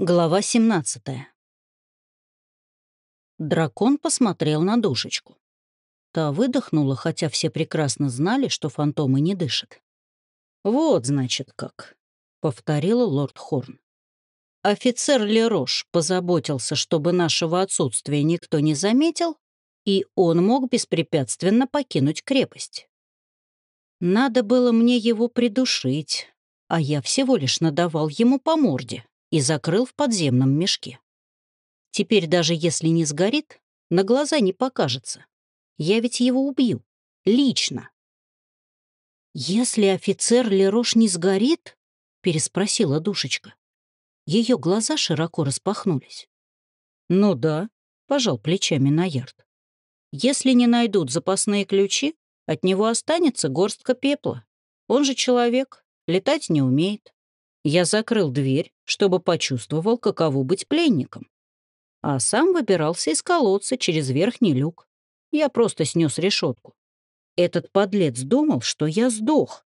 Глава 17 Дракон посмотрел на душечку. Та выдохнула, хотя все прекрасно знали, что фантомы не дышат. «Вот, значит, как», — повторила лорд Хорн. «Офицер Лерош позаботился, чтобы нашего отсутствия никто не заметил, и он мог беспрепятственно покинуть крепость. Надо было мне его придушить, а я всего лишь надавал ему по морде и закрыл в подземном мешке. Теперь даже если не сгорит, на глаза не покажется. Я ведь его убью. Лично. «Если офицер Лерош не сгорит?» — переспросила душечка. Ее глаза широко распахнулись. «Ну да», — пожал плечами Наярд. «Если не найдут запасные ключи, от него останется горстка пепла. Он же человек, летать не умеет. Я закрыл дверь, чтобы почувствовал, каково быть пленником. А сам выбирался из колодца через верхний люк. Я просто снес решетку. Этот подлец думал, что я сдох.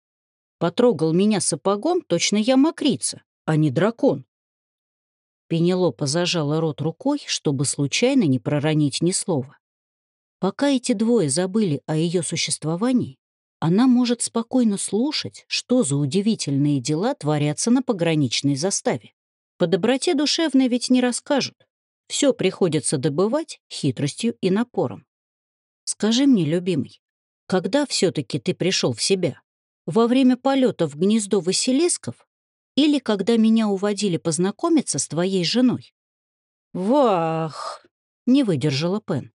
Потрогал меня сапогом, точно я мокрица, а не дракон. Пенелопа зажала рот рукой, чтобы случайно не проронить ни слова. Пока эти двое забыли о ее существовании, она может спокойно слушать, что за удивительные дела творятся на пограничной заставе. По доброте душевной ведь не расскажут. Все приходится добывать хитростью и напором. Скажи мне, любимый, когда все-таки ты пришел в себя? Во время полета в гнездо Василисков или когда меня уводили познакомиться с твоей женой? Вах! Не выдержала Пен.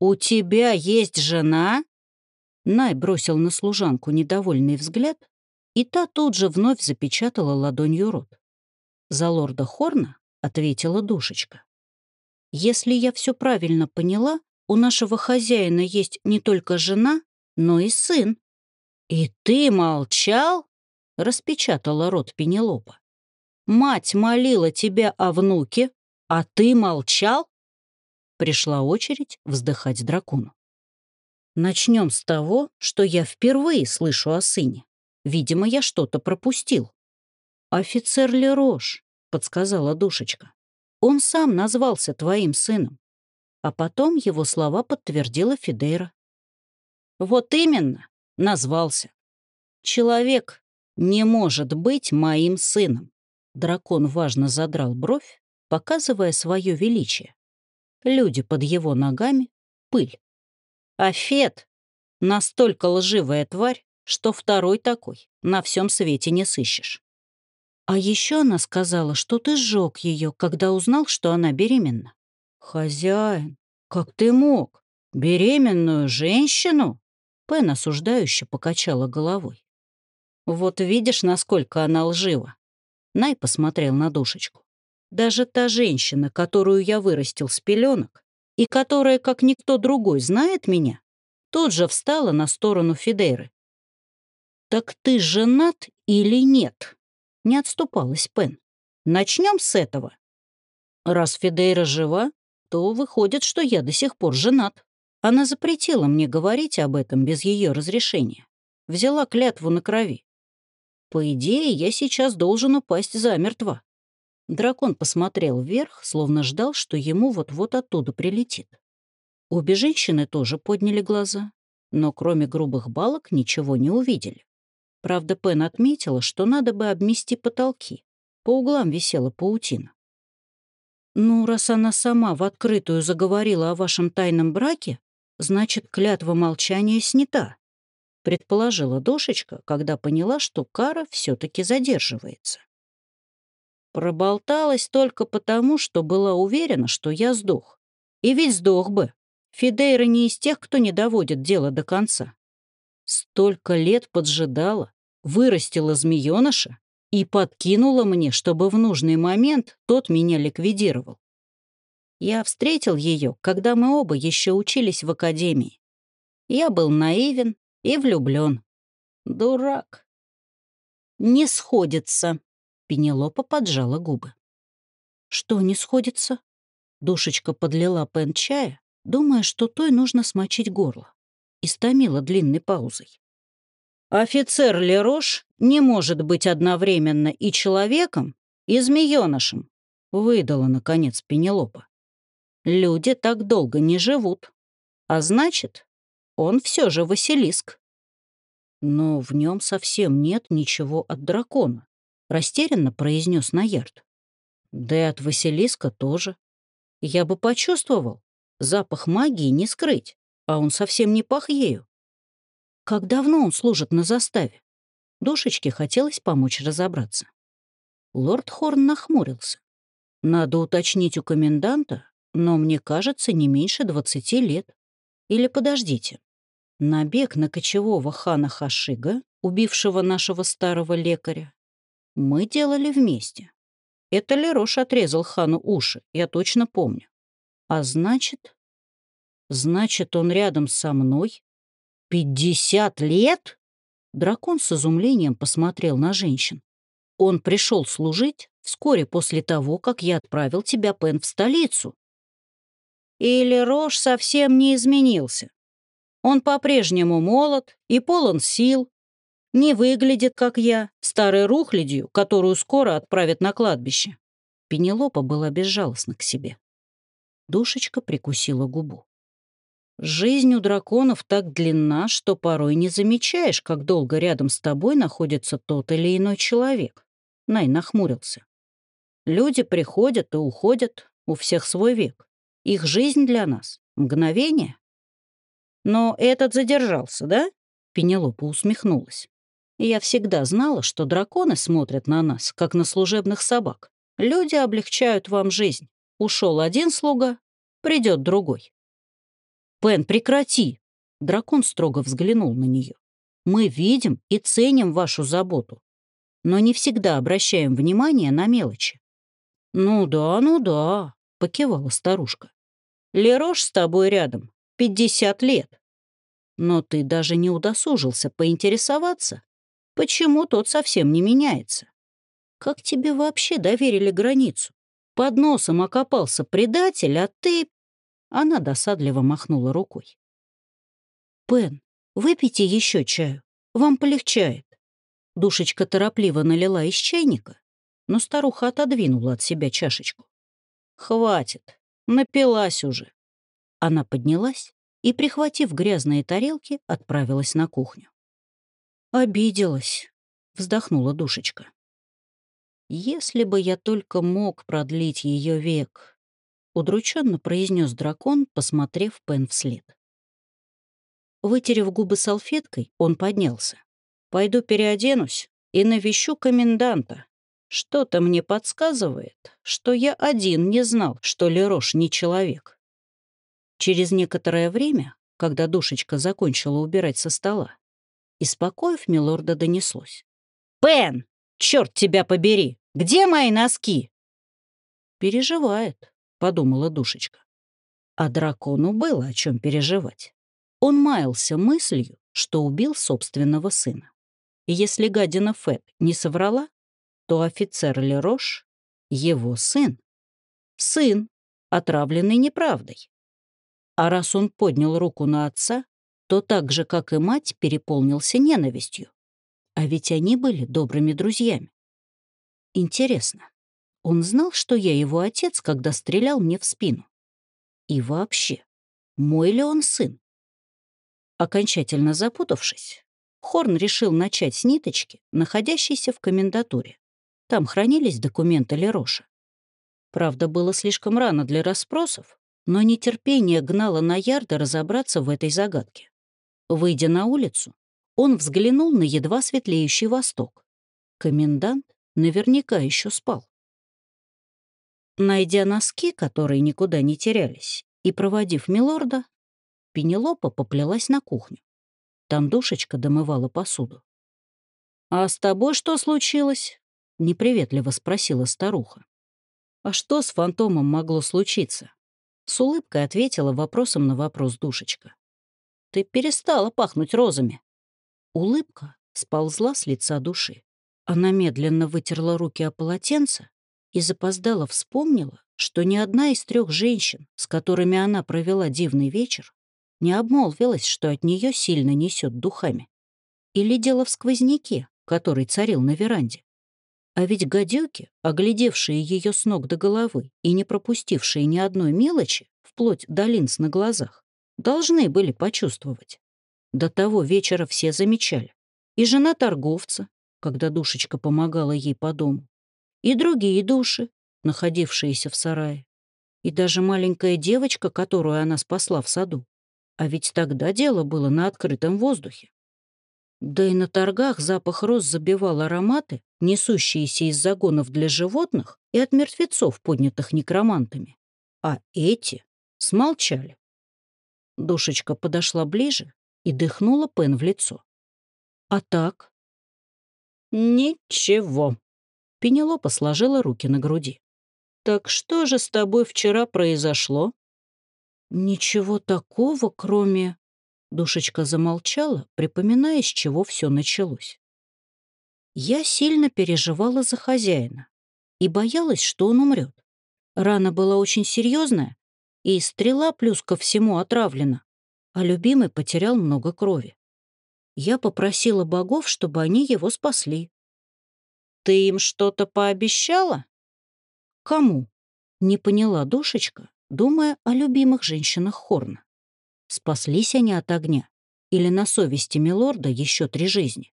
У тебя есть жена? Най бросил на служанку недовольный взгляд, и та тут же вновь запечатала ладонью рот. За лорда Хорна ответила душечка. «Если я все правильно поняла, у нашего хозяина есть не только жена, но и сын». «И ты молчал?» — распечатала рот Пенелопа. «Мать молила тебя о внуке, а ты молчал?» Пришла очередь вздыхать дракону. Начнем с того, что я впервые слышу о сыне. Видимо, я что-то пропустил. «Офицер Лерош», — подсказала душечка. «Он сам назвался твоим сыном». А потом его слова подтвердила Фидейра. «Вот именно, назвался. Человек не может быть моим сыном». Дракон важно задрал бровь, показывая свое величие. Люди под его ногами — пыль. А Фет — настолько лживая тварь, что второй такой на всем свете не сыщешь. А еще она сказала, что ты сжег ее, когда узнал, что она беременна. Хозяин, как ты мог? Беременную женщину? Пен осуждающе покачала головой. Вот видишь, насколько она лжива. Най посмотрел на душечку. Даже та женщина, которую я вырастил с пеленок, и которая, как никто другой, знает меня, тут же встала на сторону Фидейры. «Так ты женат или нет?» — не отступалась Пен. «Начнем с этого. Раз Фидейра жива, то выходит, что я до сих пор женат. Она запретила мне говорить об этом без ее разрешения. Взяла клятву на крови. По идее, я сейчас должен упасть замертво. Дракон посмотрел вверх, словно ждал, что ему вот-вот оттуда прилетит. Обе женщины тоже подняли глаза, но кроме грубых балок ничего не увидели. Правда, Пен отметила, что надо бы обмести потолки. По углам висела паутина. «Ну, раз она сама в открытую заговорила о вашем тайном браке, значит, клятва молчания снята», предположила душечка, когда поняла, что кара все таки задерживается. Проболталась только потому, что была уверена, что я сдох. И ведь сдох бы. Фидейра не из тех, кто не доводит дело до конца. Столько лет поджидала, вырастила змеёныша и подкинула мне, чтобы в нужный момент тот меня ликвидировал. Я встретил ее, когда мы оба еще учились в академии. Я был наивен и влюблен. Дурак. Не сходится, Пенелопа поджала губы. «Что не сходится?» Душечка подлила Пен чая, думая, что той нужно смочить горло, и стомила длинной паузой. «Офицер Лерош не может быть одновременно и человеком, и змеёнышем. Выдала, наконец, Пенелопа. Люди так долго не живут. А значит, он все же Василиск. Но в нем совсем нет ничего от дракона, растерянно произнес Наярд. Да и от Василиска тоже. Я бы почувствовал. Запах магии не скрыть, а он совсем не пах ею. Как давно он служит на заставе? Душечке хотелось помочь разобраться. Лорд Хорн нахмурился. Надо уточнить у коменданта, но мне кажется, не меньше двадцати лет. Или подождите. Набег на кочевого хана Хашига, убившего нашего старого лекаря, мы делали вместе. Это Лерош отрезал хану уши, я точно помню. А значит... Значит, он рядом со мной? Пятьдесят лет? Дракон с изумлением посмотрел на женщин. Он пришел служить вскоре после того, как я отправил тебя, Пен, в столицу. Или Рош совсем не изменился. Он по-прежнему молод и полон сил, не выглядит, как я, старой рухлядью, которую скоро отправят на кладбище. Пенелопа была безжалостна к себе. Душечка прикусила губу. Жизнь у драконов так длинна, что порой не замечаешь, как долго рядом с тобой находится тот или иной человек. Най нахмурился. Люди приходят и уходят, у всех свой век. Их жизнь для нас — мгновение. Но этот задержался, да? Пенелопа усмехнулась. Я всегда знала, что драконы смотрят на нас, как на служебных собак. Люди облегчают вам жизнь. Ушел один слуга, придет другой. Пен, прекрати! Дракон строго взглянул на нее. Мы видим и ценим вашу заботу, но не всегда обращаем внимание на мелочи. Ну да, ну да, покивала старушка. Лерош с тобой рядом пятьдесят лет. Но ты даже не удосужился поинтересоваться, почему тот совсем не меняется. Как тебе вообще доверили границу? Под носом окопался предатель, а ты... Она досадливо махнула рукой. «Пен, выпейте еще чаю. Вам полегчает». Душечка торопливо налила из чайника, но старуха отодвинула от себя чашечку. «Хватит, напилась уже». Она поднялась и, прихватив грязные тарелки, отправилась на кухню. «Обиделась», — вздохнула душечка. «Если бы я только мог продлить ее век», удрученно произнес дракон, посмотрев Пен вслед. Вытерев губы салфеткой, он поднялся. «Пойду переоденусь и навещу коменданта. Что-то мне подсказывает, что я один не знал, что Лерош не человек». Через некоторое время, когда душечка закончила убирать со стола, из покоев милорда донеслось. «Пен, черт тебя побери! Где мои носки?» Переживает подумала душечка. А дракону было о чем переживать. Он маялся мыслью, что убил собственного сына. И если гадина Фэт не соврала, то офицер Лерош — его сын. Сын, отравленный неправдой. А раз он поднял руку на отца, то так же, как и мать, переполнился ненавистью. А ведь они были добрыми друзьями. Интересно, он знал, что я его отец, когда стрелял мне в спину. И вообще, мой ли он сын? Окончательно запутавшись, Хорн решил начать с ниточки, находящейся в комендатуре. Там хранились документы Лероша. Правда, было слишком рано для расспросов, но нетерпение гнало на ярда разобраться в этой загадке. Выйдя на улицу, он взглянул на едва светлеющий восток. Комендант наверняка еще спал. Найдя носки, которые никуда не терялись, и проводив милорда, Пенелопа поплелась на кухню. Там душечка домывала посуду. «А с тобой что случилось?» — неприветливо спросила старуха. «А что с фантомом могло случиться?» С улыбкой ответила вопросом на вопрос душечка. «Ты перестала пахнуть розами». Улыбка сползла с лица души. Она медленно вытерла руки о полотенце и запоздала вспомнила, что ни одна из трех женщин, с которыми она провела дивный вечер, не обмолвилась, что от нее сильно несет духами. Или дело в сквозняке, который царил на веранде. А ведь гадюки, оглядевшие ее с ног до головы и не пропустившие ни одной мелочи, вплоть до линз на глазах, должны были почувствовать. До того вечера все замечали. И жена торговца, когда душечка помогала ей по дому, и другие души, находившиеся в сарае, и даже маленькая девочка, которую она спасла в саду. А ведь тогда дело было на открытом воздухе. Да и на торгах запах роз забивал ароматы, несущиеся из загонов для животных и от мертвецов, поднятых некромантами. А эти смолчали. Душечка подошла ближе и дыхнула Пен в лицо. «А так?» «Ничего». Пенелопа сложила руки на груди. «Так что же с тобой вчера произошло?» «Ничего такого, кроме...» Душечка замолчала, припоминая, с чего все началось. Я сильно переживала за хозяина и боялась, что он умрет. Рана была очень серьезная, и стрела плюс ко всему отравлена, а любимый потерял много крови. Я попросила богов, чтобы они его спасли. «Ты им что-то пообещала?» «Кому?» — не поняла душечка, думая о любимых женщинах Хорна. Спаслись они от огня? Или на совести Милорда еще три жизни?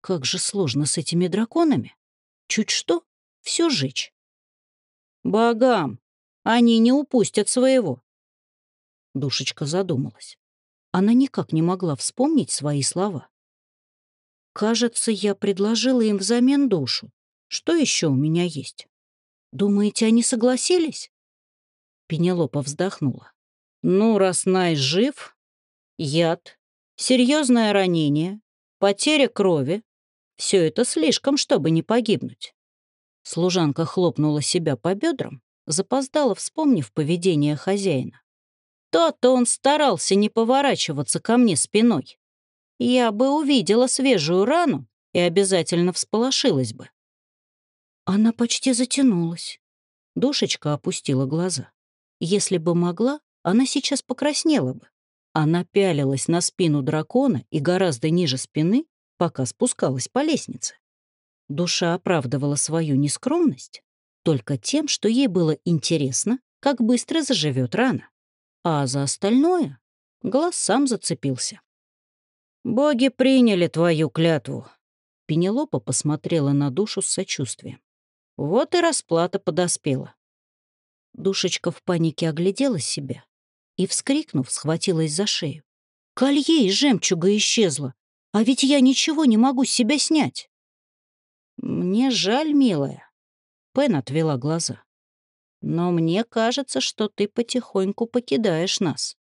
Как же сложно с этими драконами. Чуть что, все жечь. Богам! Они не упустят своего. Душечка задумалась. Она никак не могла вспомнить свои слова. «Кажется, я предложила им взамен душу. Что еще у меня есть? Думаете, они согласились?» Пенелопа вздохнула. Ну, раз Най жив, яд, серьезное ранение, потеря крови — все это слишком, чтобы не погибнуть. Служанка хлопнула себя по бедрам, запоздала, вспомнив поведение хозяина. То-то он старался не поворачиваться ко мне спиной. Я бы увидела свежую рану и обязательно всполошилась бы. Она почти затянулась. Душечка опустила глаза. Если бы могла, она сейчас покраснела бы. Она пялилась на спину дракона и гораздо ниже спины, пока спускалась по лестнице. Душа оправдывала свою нескромность только тем, что ей было интересно, как быстро заживет рана. А за остальное глаз сам зацепился. «Боги приняли твою клятву», — Пенелопа посмотрела на душу с сочувствием. Вот и расплата подоспела. Душечка в панике оглядела себя и, вскрикнув, схватилась за шею. «Колье из жемчуга исчезло, а ведь я ничего не могу с себя снять». «Мне жаль, милая», — Пен отвела глаза. «Но мне кажется, что ты потихоньку покидаешь нас».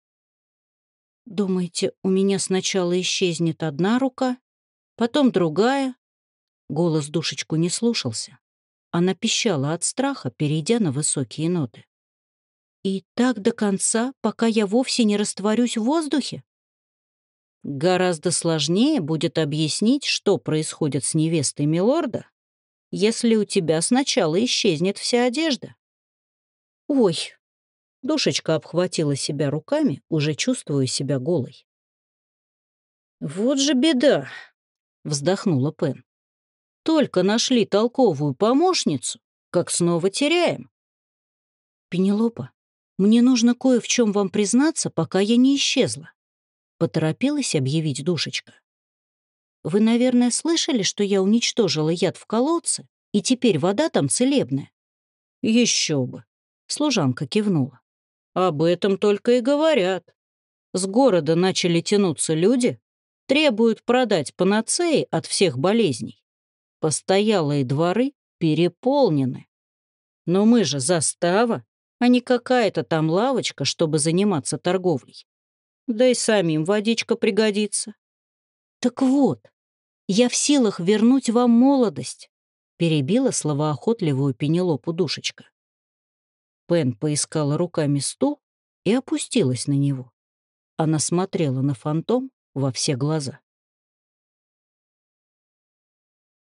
«Думаете, у меня сначала исчезнет одна рука, потом другая?» Голос душечку не слушался. Она пищала от страха, перейдя на высокие ноты. И так до конца, пока я вовсе не растворюсь в воздухе? Гораздо сложнее будет объяснить, что происходит с невестой Милорда, если у тебя сначала исчезнет вся одежда. Ой, душечка обхватила себя руками, уже чувствуя себя голой. «Вот же беда!» — вздохнула Пен. «Только нашли толковую помощницу, как снова теряем». «Пенелопа, мне нужно кое в чем вам признаться, пока я не исчезла. Поторопилась объявить душечка. Вы, наверное, слышали, что я уничтожила яд в колодце, и теперь вода там целебная? Еще бы. Служанка кивнула. Об этом только и говорят. С города начали тянуться люди, требуют продать панацеи от всех болезней. Постоялые дворы переполнены. Но мы же застава, а не какая-то там лавочка, чтобы заниматься торговлей. Да и самим водичка пригодится. Так вот, я в силах вернуть вам молодость, перебила словоохотливую Пенелопу душечка. Пен поискала руками стул и опустилась на него. Она смотрела на фантом во все глаза.